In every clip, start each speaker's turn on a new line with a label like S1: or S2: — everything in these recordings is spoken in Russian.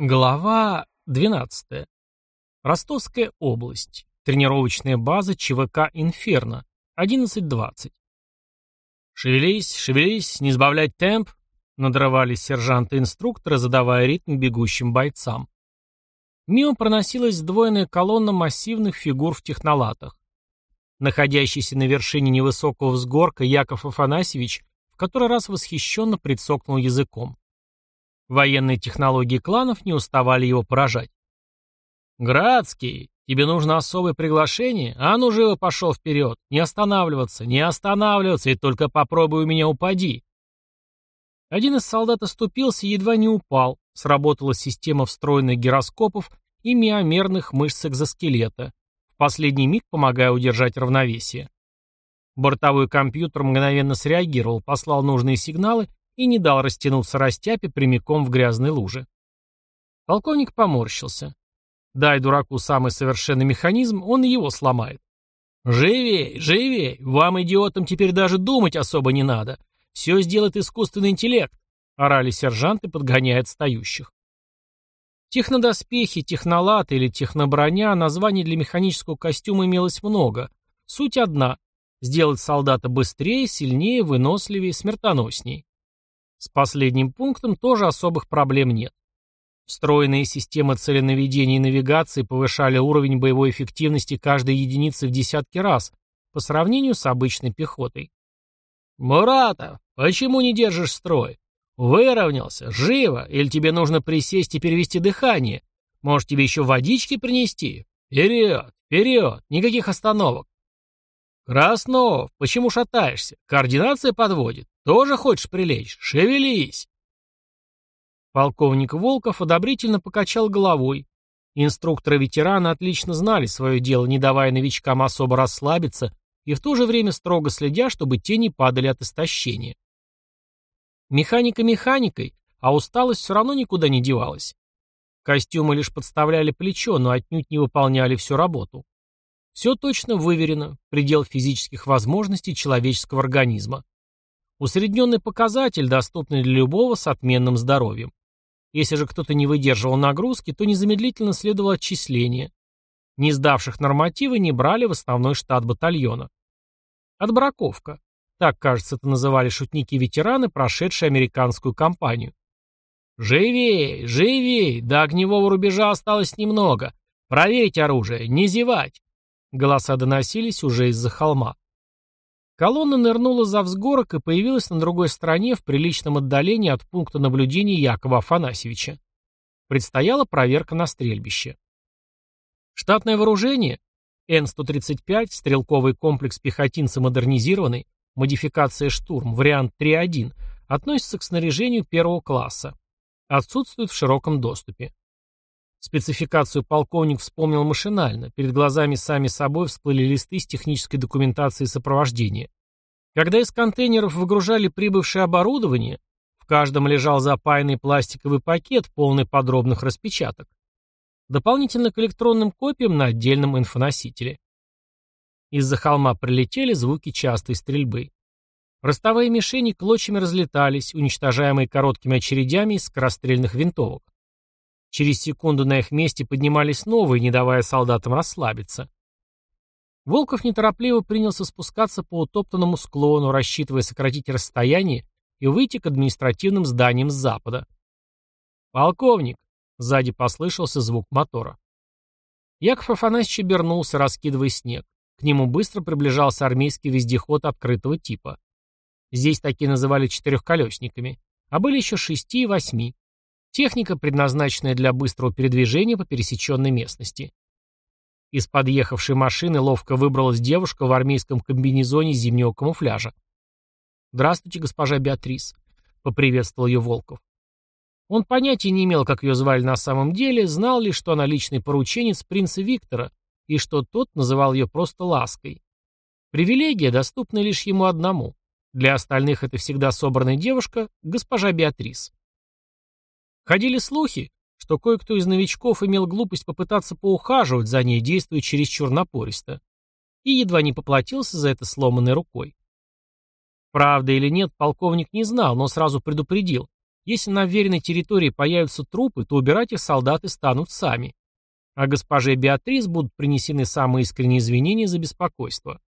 S1: Глава 12. Ростовская область. Тренировочная база ЧВК «Инферно». 11.20. «Шевелись, шевелись, не сбавлять темп», — надрывались сержанты-инструкторы, задавая ритм бегущим бойцам. Мимо проносилась сдвоенная колонна массивных фигур в технолатах. Находящийся на вершине невысокого взгорка Яков Афанасьевич в который раз восхищенно прицокнул языком. Военные технологии кланов не уставали его поражать. «Градский, тебе нужно особое приглашение? А ну живо пошел вперед! Не останавливаться, не останавливаться, и только попробуй у меня упади!» Один из солдат оступился и едва не упал. Сработала система встроенных гироскопов и миомерных мышц экзоскелета, в последний миг помогая удержать равновесие. Бортовой компьютер мгновенно среагировал, послал нужные сигналы и не дал растянуться растяпе прямиком в грязной луже. Полковник поморщился. Дай дураку самый совершенный механизм, он его сломает. «Живей, живей! Вам, идиотам, теперь даже думать особо не надо. Все сделает искусственный интеллект!» — орали сержанты, подгоняя отстающих. Технодоспехи, технолаты или техноброня, названий для механического костюма имелось много. Суть одна — сделать солдата быстрее, сильнее, выносливее, смертоноснее. С последним пунктом тоже особых проблем нет. Встроенные системы целенаведения и навигации повышали уровень боевой эффективности каждой единицы в десятки раз по сравнению с обычной пехотой. «Муратов, почему не держишь строй? Выровнялся, живо, или тебе нужно присесть и перевести дыхание? Может, тебе еще водички принести? Вперед, вперед, никаких остановок. Краснов, почему шатаешься? Координация подводит. Тоже хочешь прилечь? Шевелись!» Полковник Волков одобрительно покачал головой. Инструкторы-ветераны отлично знали свое дело, не давая новичкам особо расслабиться и в то же время строго следя, чтобы те не падали от истощения. Механика механикой, а усталость все равно никуда не девалась. Костюмы лишь подставляли плечо, но отнюдь не выполняли всю работу. Все точно выверено, предел физических возможностей человеческого организма. Усредненный показатель, доступный для любого с отменным здоровьем. Если же кто-то не выдерживал нагрузки, то незамедлительно следовало отчисление. Не сдавших нормативы не брали в основной штат батальона. Отбраковка. Так, кажется, это называли шутники-ветераны, прошедшие американскую кампанию. «Живей! Живей! До огневого рубежа осталось немного! Проверить оружие! Не зевать!» Голоса доносились уже из-за холма. Колонна нырнула за взгорок и появилась на другой стороне в приличном отдалении от пункта наблюдения Якова Афанасьевича. Предстояла проверка на стрельбище. Штатное вооружение Н-135, стрелковый комплекс пехотинца модернизированный, модификация «Штурм», вариант 3.1, относится к снаряжению первого класса. Отсутствует в широком доступе. Спецификацию полковник вспомнил машинально. Перед глазами сами собой всплыли листы с технической документацией сопровождения. Когда из контейнеров выгружали прибывшее оборудование, в каждом лежал запаянный пластиковый пакет, полный подробных распечаток. Дополнительно к электронным копиям на отдельном инфоносителе. Из-за холма прилетели звуки частой стрельбы. Ростовые мишени клочьями разлетались, уничтожаемые короткими очередями из скорострельных винтовок. Через секунду на их месте поднимались новые, не давая солдатам расслабиться. Волков неторопливо принялся спускаться по утоптанному склону, рассчитывая сократить расстояние и выйти к административным зданиям с запада. «Полковник!» — сзади послышался звук мотора. Яков Афанасьевич обернулся, раскидывая снег. К нему быстро приближался армейский вездеход открытого типа. Здесь такие называли четырехколесниками, а были еще шести и восьми. Техника, предназначенная для быстрого передвижения по пересеченной местности. Из подъехавшей машины ловко выбралась девушка в армейском комбинезоне зимнего камуфляжа. «Здравствуйте, госпожа Беатрис», — поприветствовал ее Волков. Он понятия не имел, как ее звали на самом деле, знал лишь, что она личный порученец принца Виктора, и что тот называл ее просто лаской. Привилегия, доступна лишь ему одному. Для остальных это всегда собранная девушка, госпожа Беатрис. Ходили слухи, что кое-кто из новичков имел глупость попытаться поухаживать за ней, действуя чересчур напористо, и едва не поплатился за это сломанной рукой. Правда или нет, полковник не знал, но сразу предупредил. Если на веренной территории появятся трупы, то убирать их солдаты станут сами. А госпоже Беатрис будут принесены самые искренние извинения за беспокойство.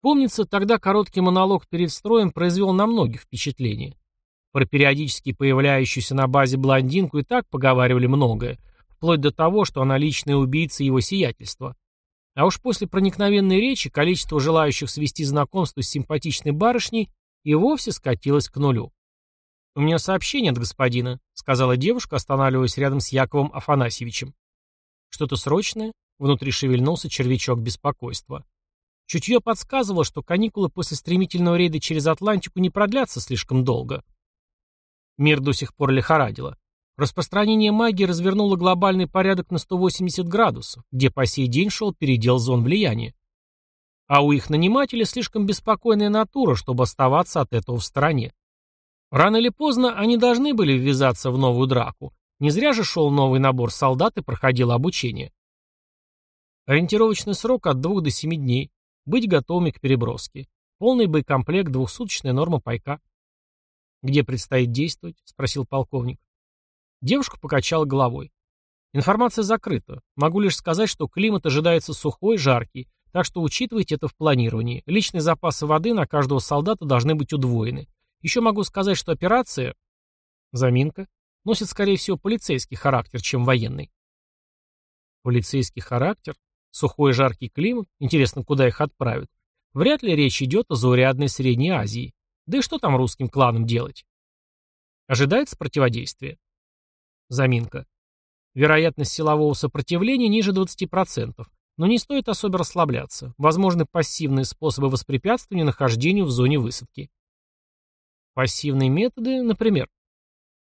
S1: Помнится, тогда короткий монолог перед строем произвел на многих впечатление. Про периодически появляющуюся на базе блондинку и так поговаривали многое, вплоть до того, что она личная убийца его сиятельства. А уж после проникновенной речи количество желающих свести знакомство с симпатичной барышней и вовсе скатилось к нулю. «У меня сообщение от господина», — сказала девушка, останавливаясь рядом с Яковом Афанасьевичем. «Что-то срочное?» — внутри шевельнулся червячок беспокойства. Чутье подсказывало, что каникулы после стремительного рейда через Атлантику не продлятся слишком долго. Мир до сих пор лихорадило. Распространение магии развернуло глобальный порядок на 180 градусов, где по сей день шел передел зон влияния. А у их нанимателя слишком беспокойная натура, чтобы оставаться от этого в стороне. Рано или поздно они должны были ввязаться в новую драку. Не зря же шел новый набор солдат и проходило обучение. Ориентировочный срок от 2 до 7 дней. Быть готовыми к переброске. Полный боекомплект, двухсуточная норма пайка. «Где предстоит действовать?» — спросил полковник. Девушка покачала головой. Информация закрыта. Могу лишь сказать, что климат ожидается сухой, жаркий, так что учитывайте это в планировании. Личные запасы воды на каждого солдата должны быть удвоены. Еще могу сказать, что операция... Заминка. Носит, скорее всего, полицейский характер, чем военный. Полицейский характер? Сухой жаркий климат? Интересно, куда их отправят? Вряд ли речь идет о заурядной Средней Азии. Да и что там русским кланам делать? Ожидается противодействие? Заминка. Вероятность силового сопротивления ниже 20%, но не стоит особо расслабляться. Возможны пассивные способы воспрепятствования нахождению в зоне высадки. Пассивные методы, например.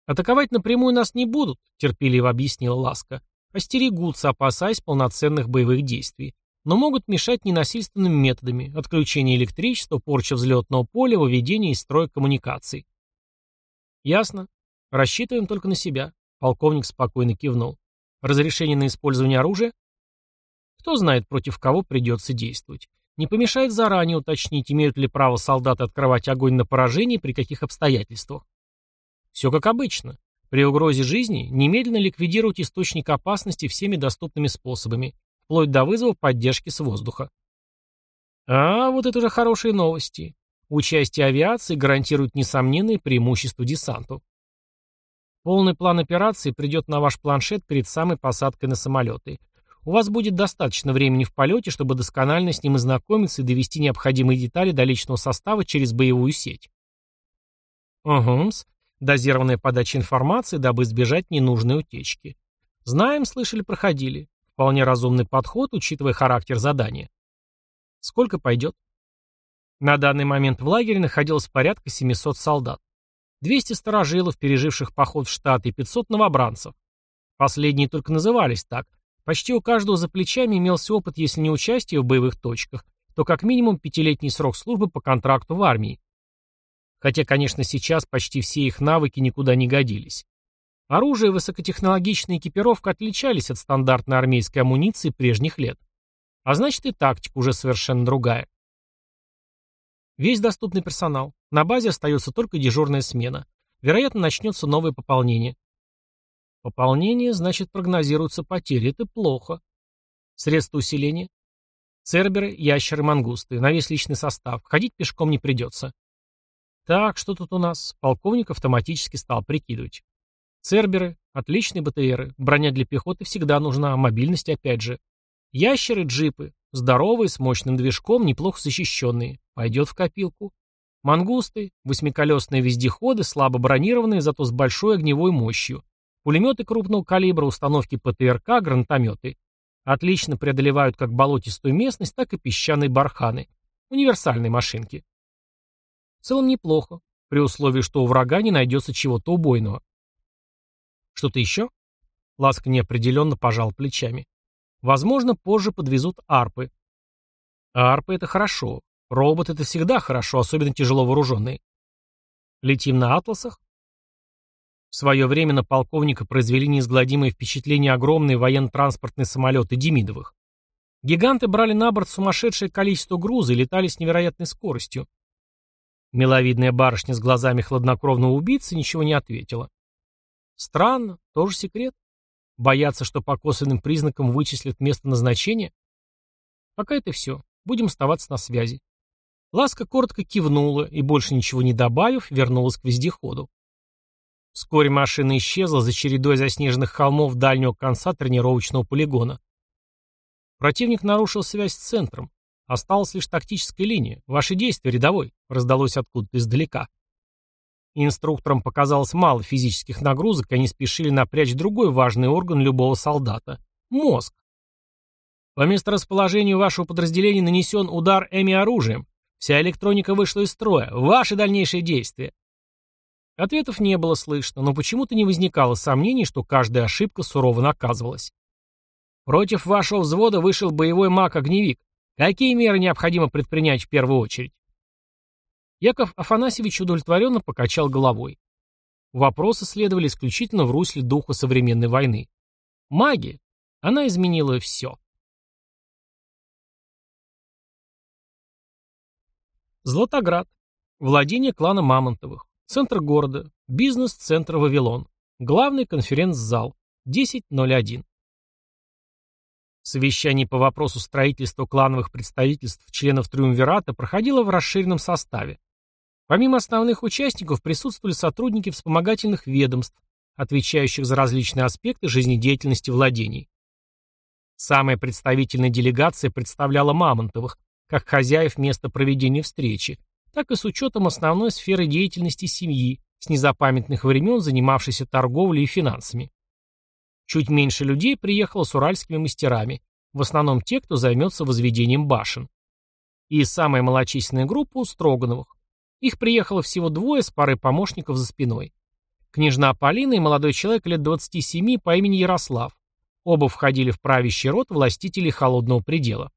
S1: Атаковать напрямую нас не будут, терпеливо объяснила Ласка. Остерегутся, опасаясь полноценных боевых действий. Но могут мешать ненасильственными методами, отключение электричества, порча взлетного поля, выведение из строя коммуникаций. Ясно. Рассчитываем только на себя. Полковник спокойно кивнул. Разрешение на использование оружия? Кто знает, против кого придется действовать. Не помешает заранее уточнить, имеют ли право солдаты открывать огонь на поражение при каких обстоятельствах. Все как обычно. При угрозе жизни немедленно ликвидировать источник опасности всеми доступными способами, вплоть до вызова поддержки с воздуха. А вот это уже хорошие новости. Участие авиации гарантирует несомненные преимущества десанту. Полный план операции придет на ваш планшет перед самой посадкой на самолеты. У вас будет достаточно времени в полете, чтобы досконально с ним ознакомиться и довести необходимые детали до личного состава через боевую сеть. Угу, дозированная подача информации, дабы избежать ненужной утечки. Знаем, слышали, проходили. Вполне разумный подход, учитывая характер задания. Сколько пойдет? На данный момент в лагере находилось порядка 700 солдат. 200 сторожилов, переживших поход в Штаты, и 500 новобранцев. Последние только назывались так. Почти у каждого за плечами имелся опыт, если не участия в боевых точках, то как минимум пятилетний срок службы по контракту в армии. Хотя, конечно, сейчас почти все их навыки никуда не годились. Оружие и высокотехнологичная экипировка отличались от стандартной армейской амуниции прежних лет. А значит и тактика уже совершенно другая. Весь доступный персонал. На базе остается только дежурная смена. Вероятно, начнется новое пополнение. Пополнение, значит, прогнозируются потери. Это плохо. Средства усиления. Церберы, ящеры, мангусты. На весь личный состав. Ходить пешком не придется. Так, что тут у нас? Полковник автоматически стал прикидывать. Церберы, отличные БТРы. Броня для пехоты всегда нужна, мобильность опять же. Ящеры, джипы. Здоровые, с мощным движком, неплохо защищенные. Пойдет в копилку. Мангусты, восьмиколесные вездеходы, слабо бронированные, зато с большой огневой мощью. Пулеметы крупного калибра, установки ПТРК, гранатометы. Отлично преодолевают как болотистую местность, так и песчаные барханы. Универсальные машинки. В целом неплохо, при условии, что у врага не найдется чего-то убойного. Что-то еще? Ласка неопределенно пожал плечами. Возможно, позже подвезут арпы. арпы — это хорошо. Робот — это всегда хорошо, особенно тяжело вооруженные. Летим на атласах? В свое время на полковника произвели неизгладимое впечатление огромные военно-транспортные самолеты Демидовых. Гиганты брали на борт сумасшедшее количество груза и летали с невероятной скоростью. Миловидная барышня с глазами хладнокровного убийцы ничего не ответила. Странно, тоже секрет. Бояться, что по косвенным признакам вычислят место назначения? Пока это все. Будем оставаться на связи. Ласка коротко кивнула и, больше ничего не добавив, вернулась к вездеходу. Вскоре машина исчезла за чередой заснеженных холмов дальнего конца тренировочного полигона. Противник нарушил связь с центром. Осталась лишь тактическая линия. Ваши действия, рядовой, раздалось откуда-то издалека. Инструкторам показалось мало физических нагрузок, и они спешили напрячь другой важный орган любого солдата – мозг. По месторасположению вашего подразделения нанесен удар эми-оружием. Вся электроника вышла из строя. Ваши дальнейшие действия. Ответов не было слышно, но почему-то не возникало сомнений, что каждая ошибка сурово наказывалась. Против вашего взвода вышел боевой маг-огневик. Какие меры необходимо предпринять в первую очередь? Яков Афанасьевич удовлетворенно покачал головой. Вопросы следовали исключительно в русле духа современной войны. Магия. Она изменила все. Златоград. Владение клана Мамонтовых. Центр города. Бизнес-центр Вавилон. Главный конференц-зал. 10.01. Совещание по вопросу строительства клановых представительств членов Триумвирата проходило в расширенном составе. Помимо основных участников присутствовали сотрудники вспомогательных ведомств, отвечающих за различные аспекты жизнедеятельности владений. Самая представительная делегация представляла Мамонтовых, как хозяев места проведения встречи, так и с учетом основной сферы деятельности семьи, с незапамятных времен занимавшейся торговлей и финансами. Чуть меньше людей приехало с уральскими мастерами, в основном те, кто займется возведением башен. И самая малочисленная группа у Строгановых. Их приехало всего двое с парой помощников за спиной. Княжна Полина и молодой человек лет 27 по имени Ярослав. Оба входили в правящий род властителей холодного предела.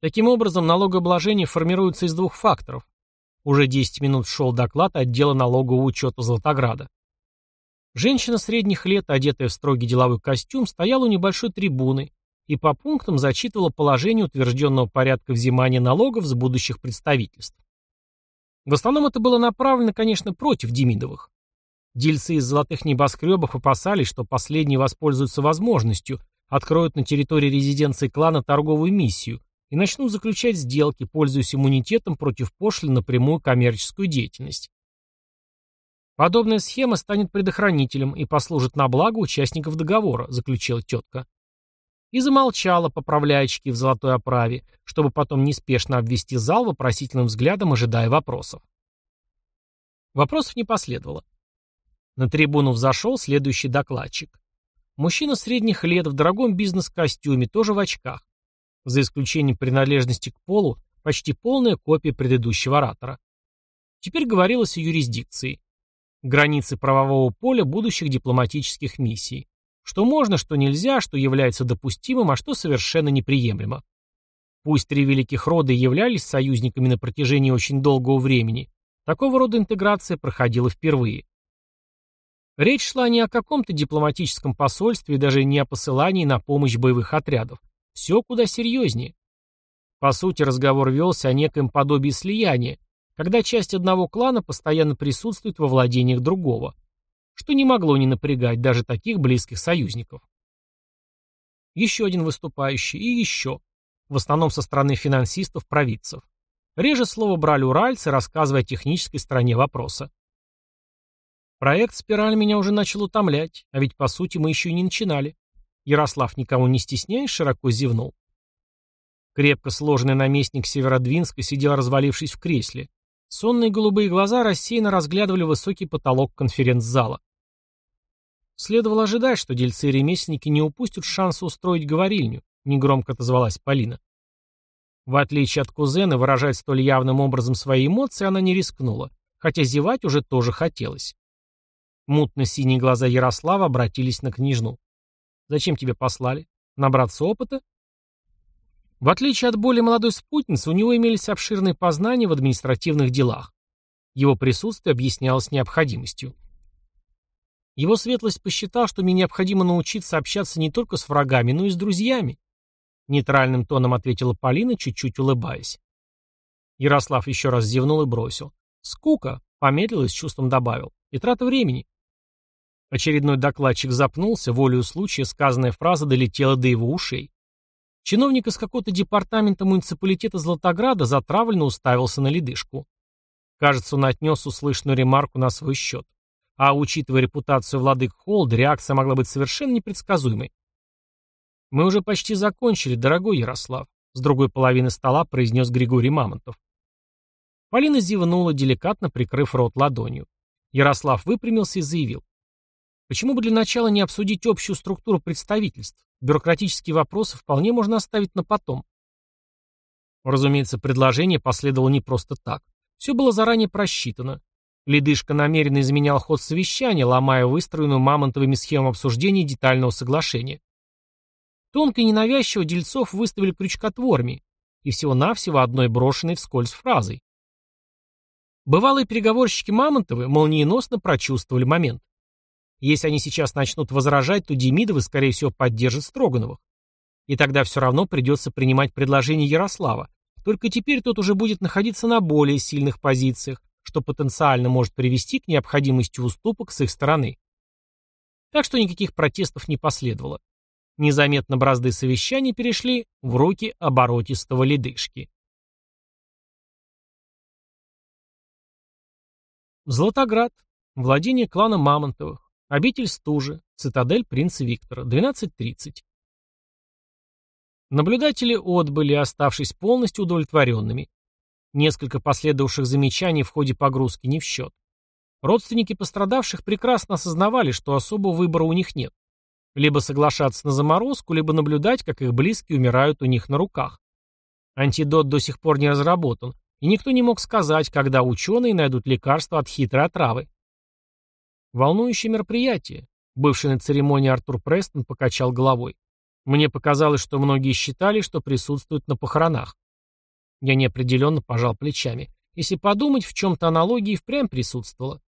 S1: Таким образом, налогообложение формируется из двух факторов. Уже 10 минут шел доклад отдела налогового учета Златограда. Женщина средних лет, одетая в строгий деловой костюм, стояла у небольшой трибуны и по пунктам зачитывала положение утвержденного порядка взимания налогов с будущих представительств. В основном это было направлено, конечно, против Демидовых. Дельцы из золотых небоскребов опасались, что последние воспользуются возможностью, откроют на территории резиденции клана торговую миссию и начнут заключать сделки, пользуясь иммунитетом против пошлин на прямую коммерческую деятельность. Подобная схема станет предохранителем и послужит на благо участников договора, заключила тетка. И замолчала, поправляя очки в золотой оправе, чтобы потом неспешно обвести зал вопросительным взглядом, ожидая вопросов. Вопросов не последовало. На трибуну взошел следующий докладчик. Мужчина средних лет в дорогом бизнес-костюме, тоже в очках. За исключением принадлежности к полу, почти полная копия предыдущего оратора. Теперь говорилось о юрисдикции границы правового поля будущих дипломатических миссий. Что можно, что нельзя, что является допустимым, а что совершенно неприемлемо. Пусть три великих рода являлись союзниками на протяжении очень долгого времени, такого рода интеграция проходила впервые. Речь шла не о каком-то дипломатическом посольстве и даже не о посылании на помощь боевых отрядов. Все куда серьезнее. По сути, разговор велся о некоем подобии слияния, когда часть одного клана постоянно присутствует во владениях другого, что не могло не напрягать даже таких близких союзников. Еще один выступающий и еще, в основном со стороны финансистов-провидцев. Реже слово брали уральцы, рассказывая о технической стороне вопроса. Проект «Спираль» меня уже начал утомлять, а ведь, по сути, мы еще и не начинали. Ярослав, никого не стесняясь, широко зевнул. Крепко сложенный наместник Северодвинска сидел, развалившись в кресле. Сонные голубые глаза рассеянно разглядывали высокий потолок конференц-зала. Следовало ожидать, что дельцы-ремесленники не упустят шанса устроить говорильню, негромко отозвалась Полина. В отличие от кузена, выражать столь явным образом свои эмоции она не рискнула, хотя зевать уже тоже хотелось. Мутно-синие глаза Ярослава обратились на княжну. «Зачем тебя послали? Набраться опыта?» В отличие от более молодой спутницы, у него имелись обширные познания в административных делах. Его присутствие объяснялось необходимостью. Его светлость посчитал, что мне необходимо научиться общаться не только с врагами, но и с друзьями. Нейтральным тоном ответила Полина, чуть-чуть улыбаясь. Ярослав еще раз зевнул и бросил. Скука, помедлил и с чувством добавил. И трата времени. Очередной докладчик запнулся, волею случая сказанная фраза долетела до его ушей. Чиновник из какого-то департамента муниципалитета Златограда затравленно уставился на ледышку. Кажется, он отнес услышанную ремарку на свой счет. А учитывая репутацию владык Холд, реакция могла быть совершенно непредсказуемой. «Мы уже почти закончили, дорогой Ярослав», — с другой половины стола произнес Григорий Мамонтов. Полина зевнула, деликатно прикрыв рот ладонью. Ярослав выпрямился и заявил. Почему бы для начала не обсудить общую структуру представительств? Бюрократические вопросы вполне можно оставить на потом. Разумеется, предложение последовало не просто так. Все было заранее просчитано. Ледышка намеренно изменял ход совещания, ломая выстроенную мамонтовыми схему обсуждения детального соглашения. Тонко и ненавязчиво дельцов выставили крючкотворами, и всего-навсего одной брошенной вскользь фразой. Бывалые переговорщики Мамонтовы молниеносно прочувствовали момент. Если они сейчас начнут возражать, то Демидовы, скорее всего, поддержат Строгановых. И тогда все равно придется принимать предложение Ярослава. Только теперь тот уже будет находиться на более сильных позициях, что потенциально может привести к необходимости уступок с их стороны. Так что никаких протестов не последовало. Незаметно бразды совещания перешли в руки оборотистого ледышки. Златоград. Владение клана Мамонтовых. Обитель стужи. Цитадель принца Виктора. 12.30. Наблюдатели отбыли, оставшись полностью удовлетворенными. Несколько последовавших замечаний в ходе погрузки не в счет. Родственники пострадавших прекрасно осознавали, что особого выбора у них нет. Либо соглашаться на заморозку, либо наблюдать, как их близкие умирают у них на руках. Антидот до сих пор не разработан, и никто не мог сказать, когда ученые найдут лекарство от хитрой отравы. Волнующее мероприятие. Бывший на церемонии Артур Престон покачал головой. Мне показалось, что многие считали, что присутствуют на похоронах. Я неопределенно пожал плечами. Если подумать, в чем-то аналогии впрямь присутствовала.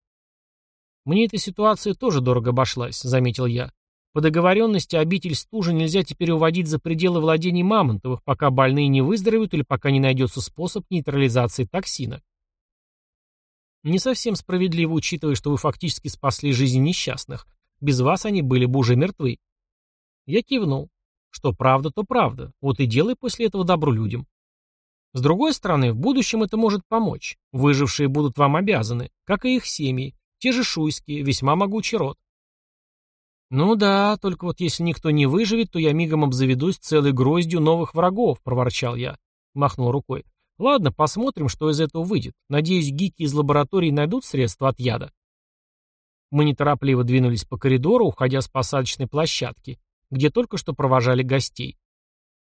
S1: Мне эта ситуация тоже дорого обошлась, заметил я. По договоренности обитель стужи нельзя теперь уводить за пределы владений Мамонтовых, пока больные не выздоровеют или пока не найдется способ нейтрализации токсина. Не совсем справедливо, учитывая, что вы фактически спасли жизни несчастных. Без вас они были бы уже мертвы. Я кивнул. Что правда, то правда. Вот и делай после этого добро людям. С другой стороны, в будущем это может помочь. Выжившие будут вам обязаны, как и их семьи, те же шуйские, весьма могучий род. «Ну да, только вот если никто не выживет, то я мигом обзаведусь целой гроздью новых врагов», — проворчал я. Махнул рукой. «Ладно, посмотрим, что из этого выйдет. Надеюсь, гики из лаборатории найдут средства от яда». Мы неторопливо двинулись по коридору, уходя с посадочной площадки, где только что провожали гостей.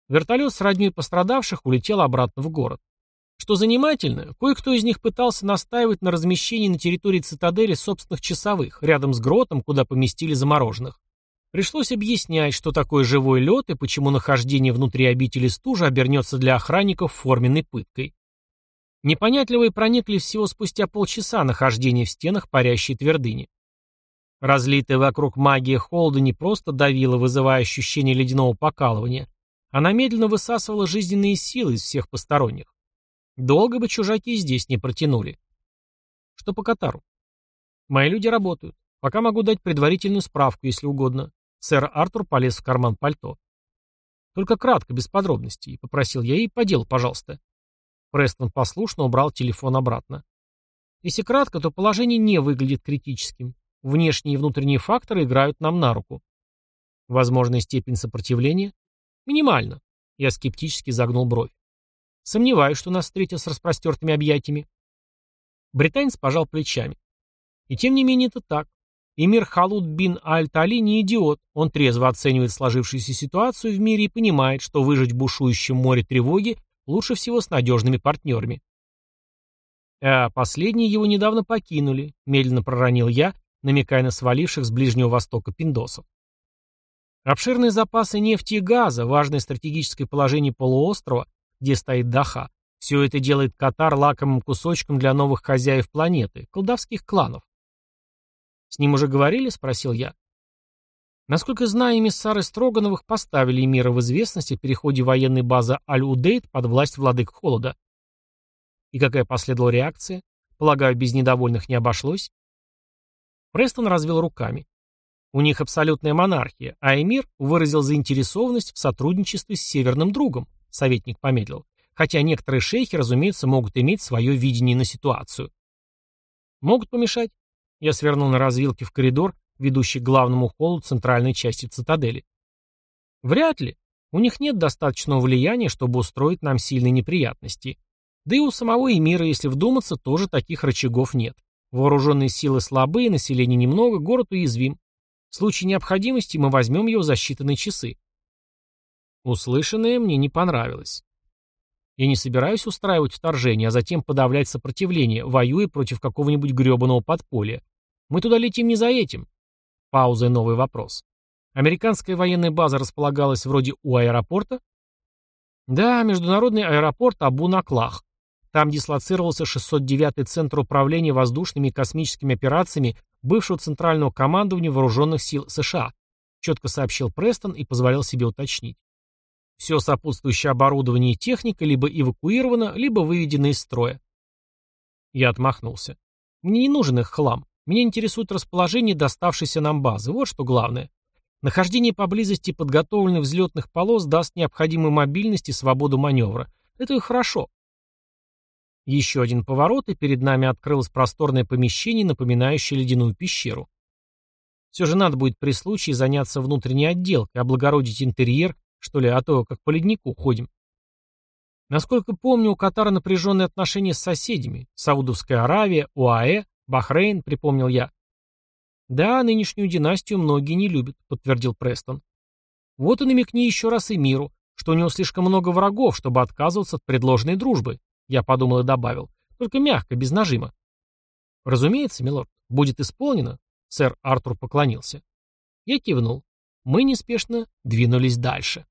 S1: Вертолет с родней пострадавших улетел обратно в город. Что занимательно, кое-кто из них пытался настаивать на размещении на территории цитадели собственных часовых, рядом с гротом, куда поместили замороженных. Пришлось объяснять, что такое живой лед и почему нахождение внутри обители стужи обернется для охранников форменной пыткой. Непонятливые проникли всего спустя полчаса нахождения в стенах парящей твердыни. Разлитая вокруг магия холода не просто давила, вызывая ощущение ледяного покалывания, она медленно высасывала жизненные силы из всех посторонних. Долго бы чужаки здесь не протянули. Что по Катару? Мои люди работают. Пока могу дать предварительную справку, если угодно. Сэр Артур полез в карман пальто. Только кратко, без подробностей, попросил я и по делу, пожалуйста. Престон послушно убрал телефон обратно. Если кратко, то положение не выглядит критическим. Внешние и внутренние факторы играют нам на руку. Возможная степень сопротивления? Минимально. Я скептически загнул бровь. Сомневаюсь, что нас встретят с распростертыми объятиями. Британец пожал плечами. И тем не менее это так. Эмир Халуд бин Аль-Тали не идиот. Он трезво оценивает сложившуюся ситуацию в мире и понимает, что выжить в бушующем море тревоги лучше всего с надежными партнерами. А последние его недавно покинули, медленно проронил я, намекая на сваливших с Ближнего Востока пиндосов. Обширные запасы нефти и газа, важное стратегическое положение полуострова где стоит Даха. Все это делает Катар лакомым кусочком для новых хозяев планеты, колдовских кланов. «С ним уже говорили?» — спросил я. Насколько знаю, эмиссары Строгановых поставили мира в известность о переходе военной базы Аль-Удейт под власть владык Холода. И какая последовала реакция? Полагаю, без недовольных не обошлось? Престон развел руками. У них абсолютная монархия, а эмир выразил заинтересованность в сотрудничестве с северным другом, советник помедлил. Хотя некоторые шейхи, разумеется, могут иметь свое видение на ситуацию. Могут помешать? Я свернул на развилке в коридор, ведущий к главному холлу центральной части цитадели. Вряд ли. У них нет достаточного влияния, чтобы устроить нам сильные неприятности. Да и у самого эмира, если вдуматься, тоже таких рычагов нет. Вооруженные силы слабые, населения немного, город уязвим. В случае необходимости мы возьмем его за считанные часы. Услышанное мне не понравилось. Я не собираюсь устраивать вторжение, а затем подавлять сопротивление, воюя против какого-нибудь гребаного подполья. Мы туда летим не за этим. Пауза и новый вопрос. Американская военная база располагалась вроде у аэропорта? Да, международный аэропорт Абу-Наклах. Там дислоцировался 609-й Центр управления воздушными и космическими операциями бывшего Центрального командования Вооруженных сил США, четко сообщил Престон и позволял себе уточнить. Все сопутствующее оборудование и техника либо эвакуировано, либо выведено из строя. Я отмахнулся. Мне не нужен их хлам. Меня интересует расположение доставшейся нам базы. Вот что главное. Нахождение поблизости подготовленных взлетных полос даст необходимую мобильность и свободу маневра. Это и хорошо. Еще один поворот, и перед нами открылось просторное помещение, напоминающее ледяную пещеру. Все же надо будет при случае заняться внутренней отделкой, облагородить интерьер, что ли, а то как по леднику ходим. Насколько помню, у Катара напряженные отношения с соседями. Саудовская Аравия, УАЭ, Бахрейн, припомнил я. Да, нынешнюю династию многие не любят, подтвердил Престон. Вот и намекни еще раз и миру, что у него слишком много врагов, чтобы отказываться от предложенной дружбы. Я подумал и добавил. Только мягко, без нажима. Разумеется, милорд, будет исполнено. Сэр Артур поклонился. Я кивнул. Мы неспешно двинулись дальше.